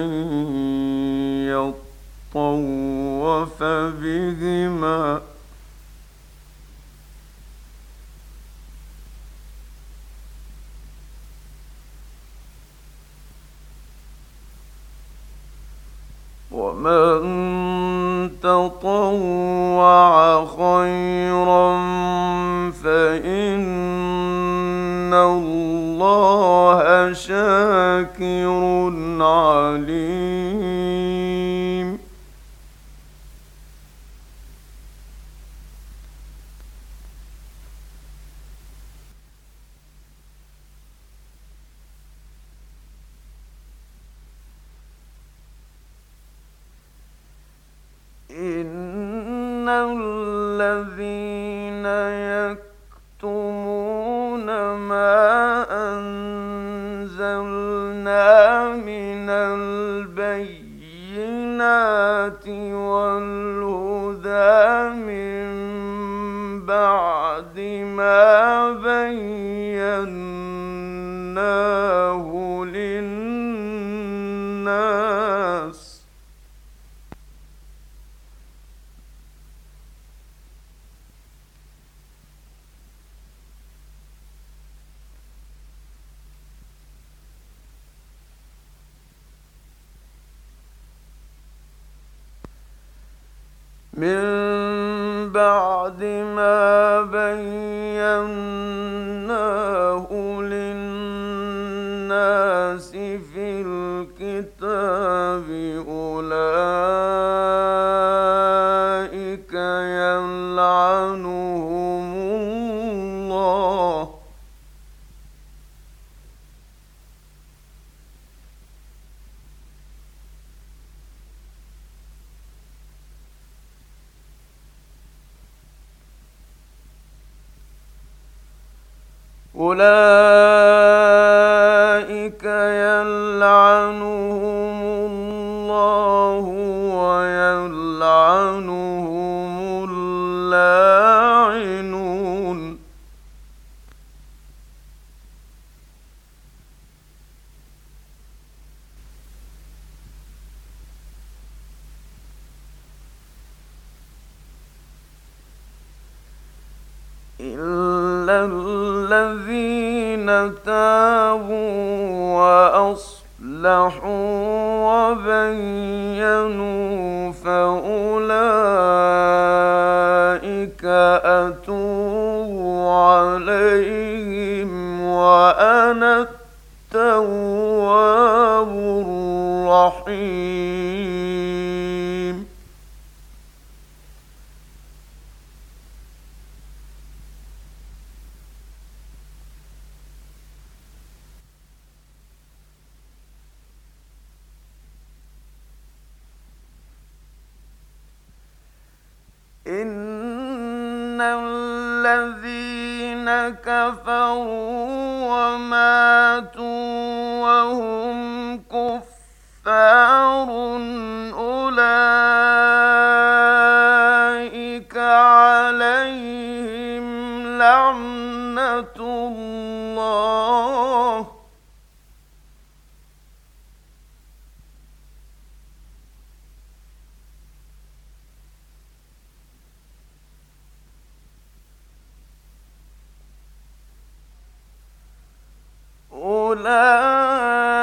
أن يطوف بهما الذين وأصلحوا وبينوا فأولئك أتوب عليهم وأنا التواب الرحيم لعنة الله. أولئك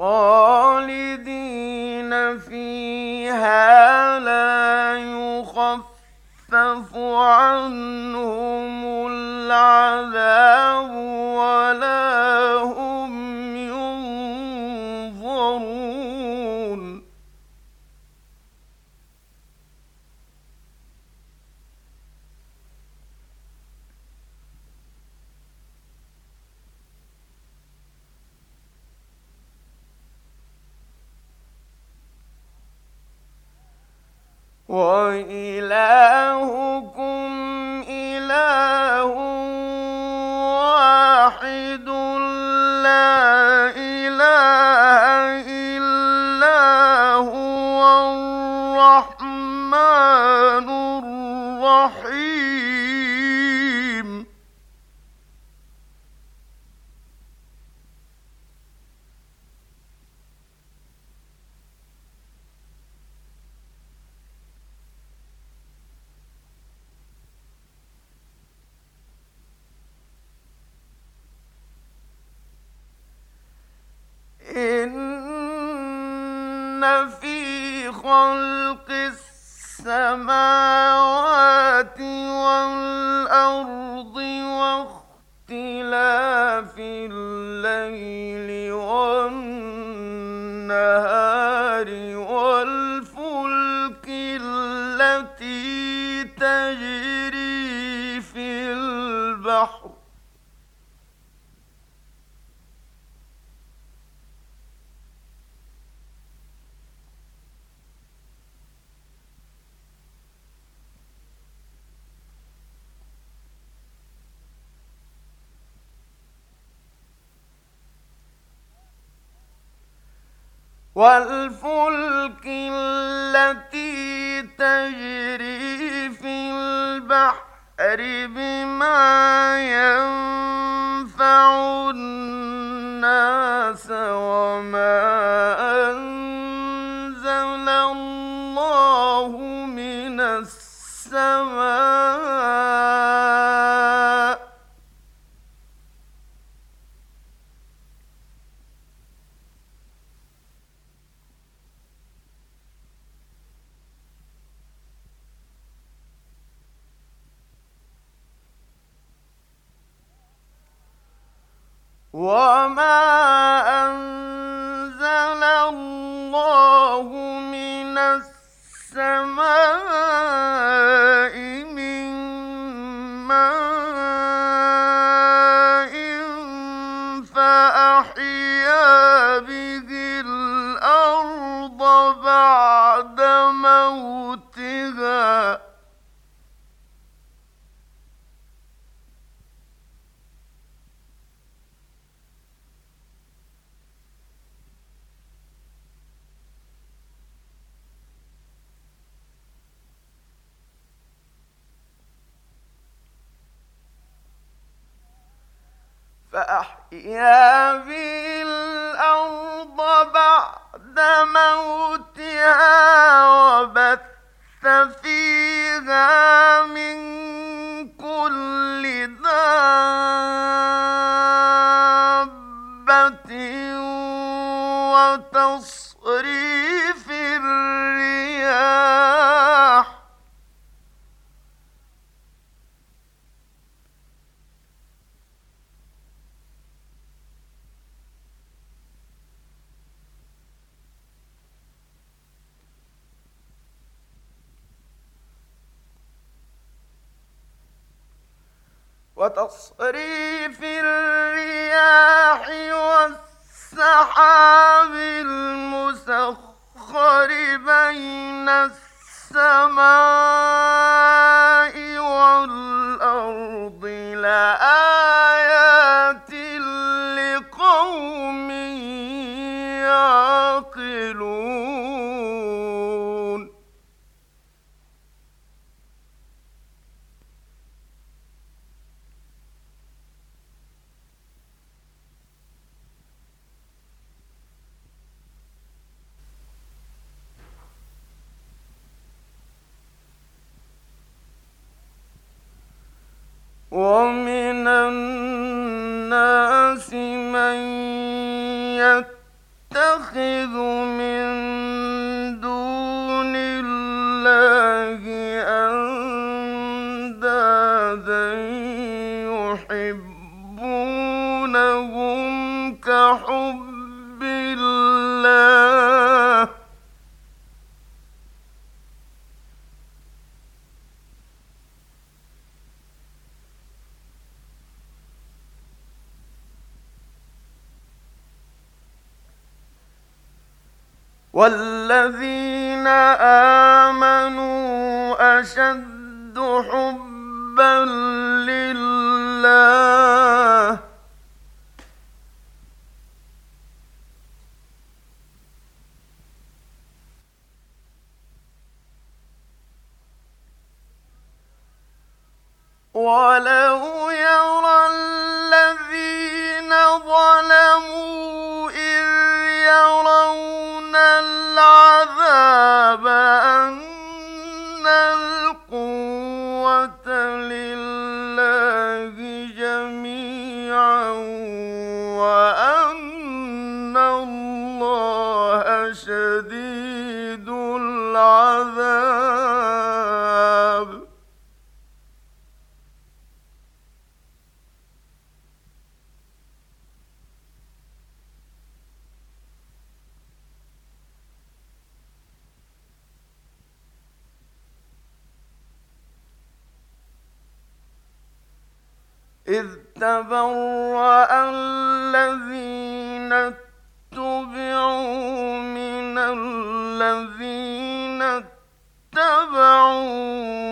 خالدين فيها لا يخفف عنهم العذاب والفلك التي تجري في البحر بما ينفع الناس وما وما us والذين آمنوا أشد حبا لله ولو يرى الذين ظلموا إذ تبرأ الذين اتبعوا من الذين اتبعوا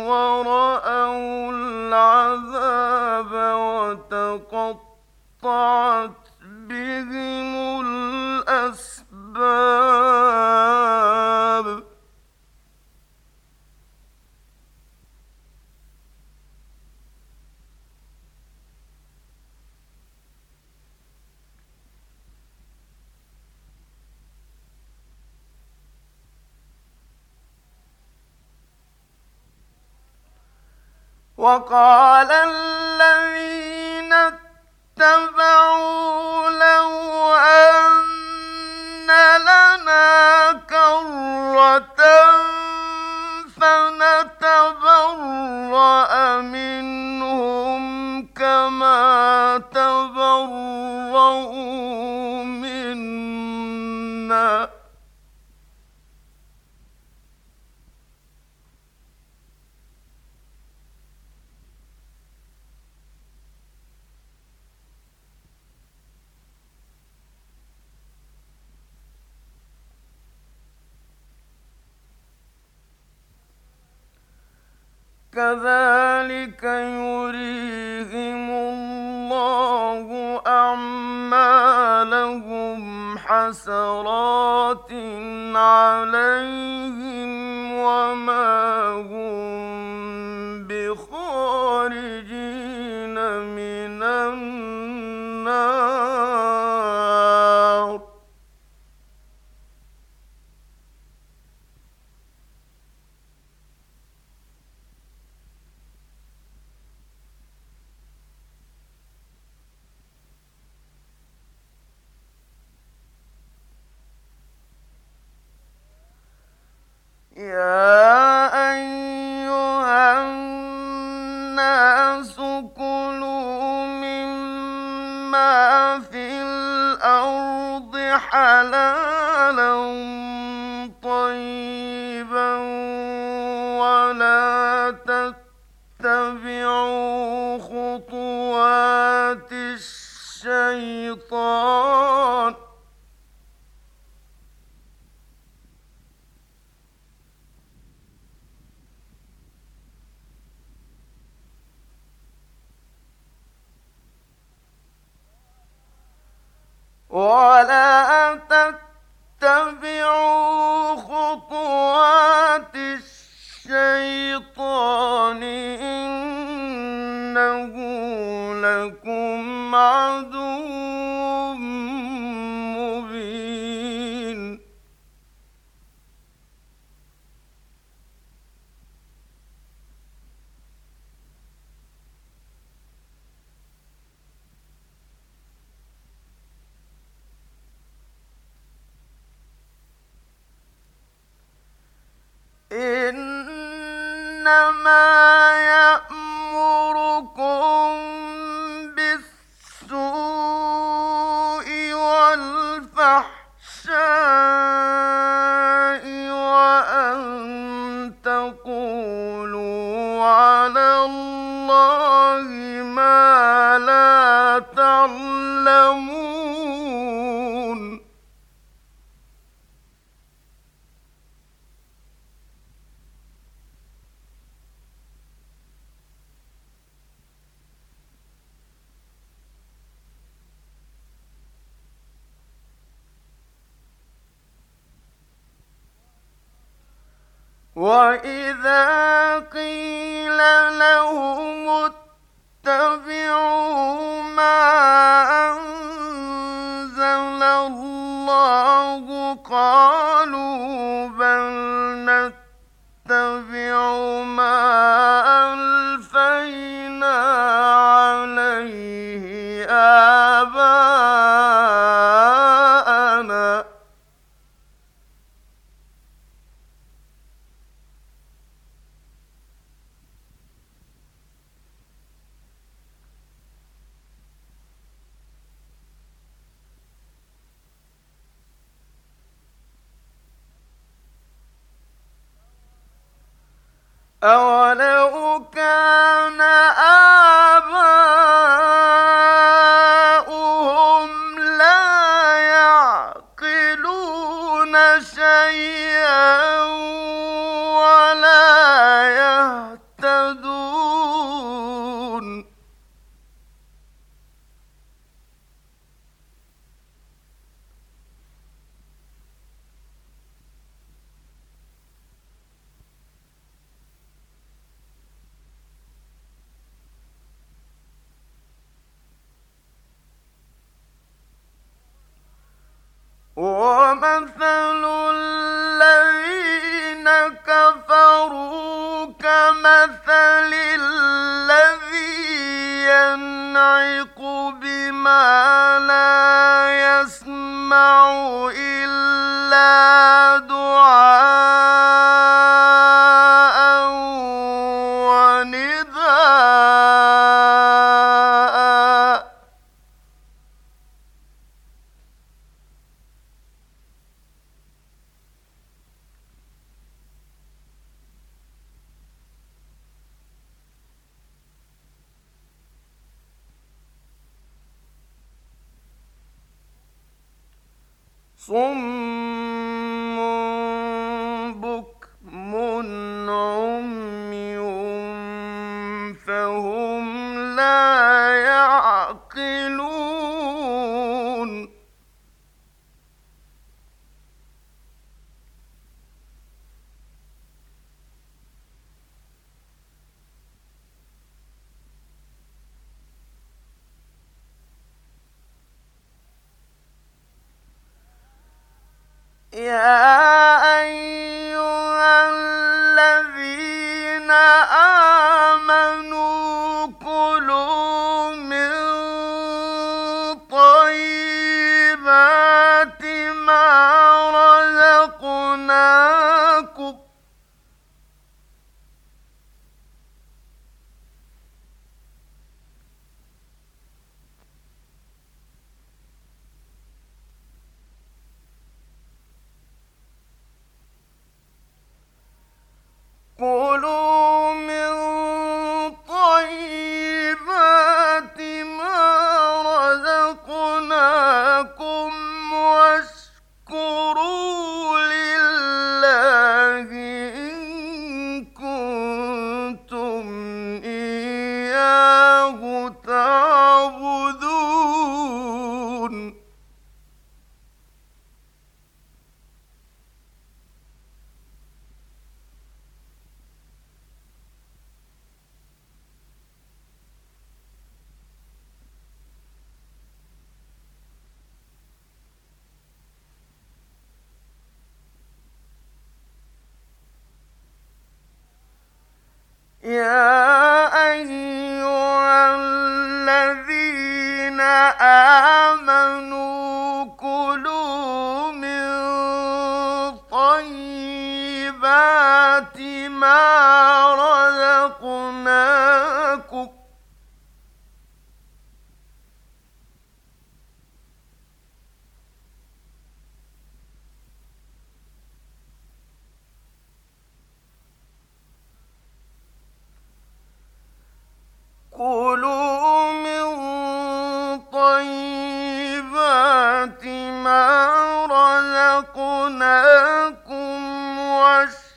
ورأوا العذاب وتقطعت وقال كذلك يريهم الله أعمالهم حسرات عليهم وما الله قالوا بل نتبع ما إلا was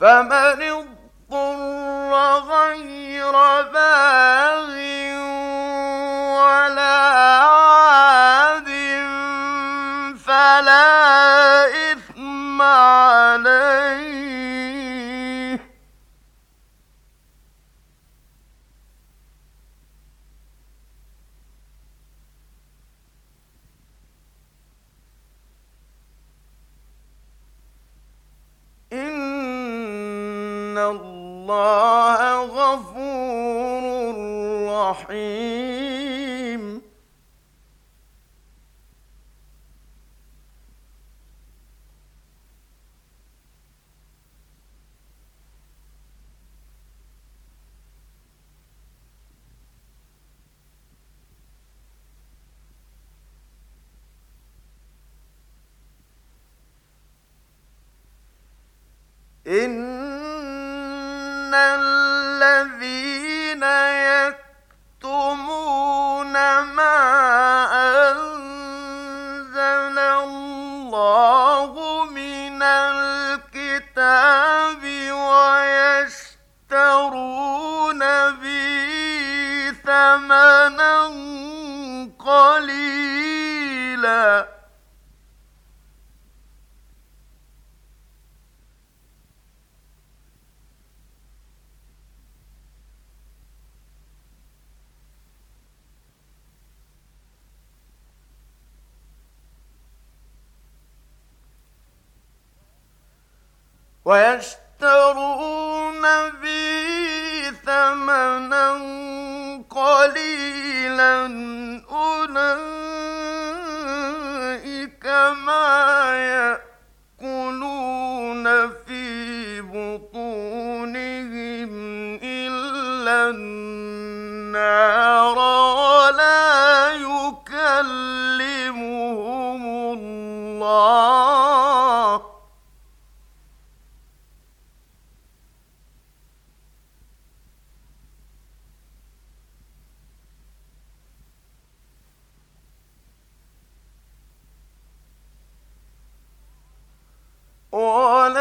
فمن اضطر غير باب رحيم ويشترون به ثمنا قليلا أولئك ما يأتون all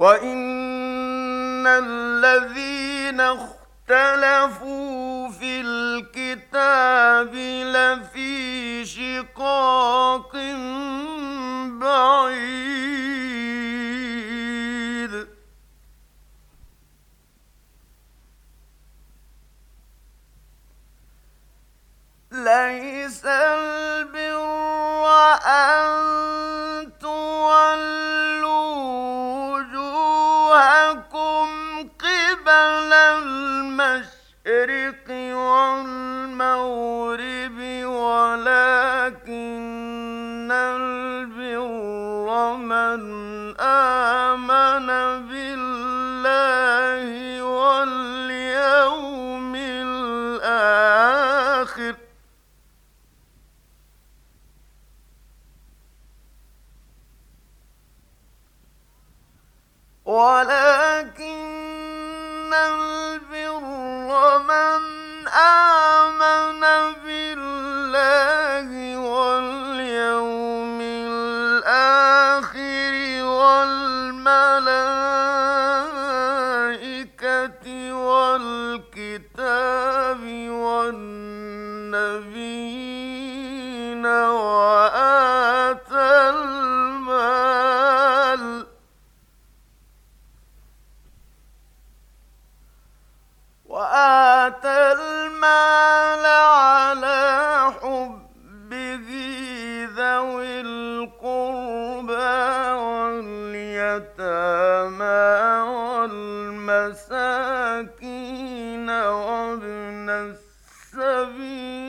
وإن الذين اختلفوا في الكتاب لفي شقاق بعيد ليس البر أن تولوا المشرق والمغرب ولكن البر من آمن بالله واليوم الآخر. ولكن وابن السبيل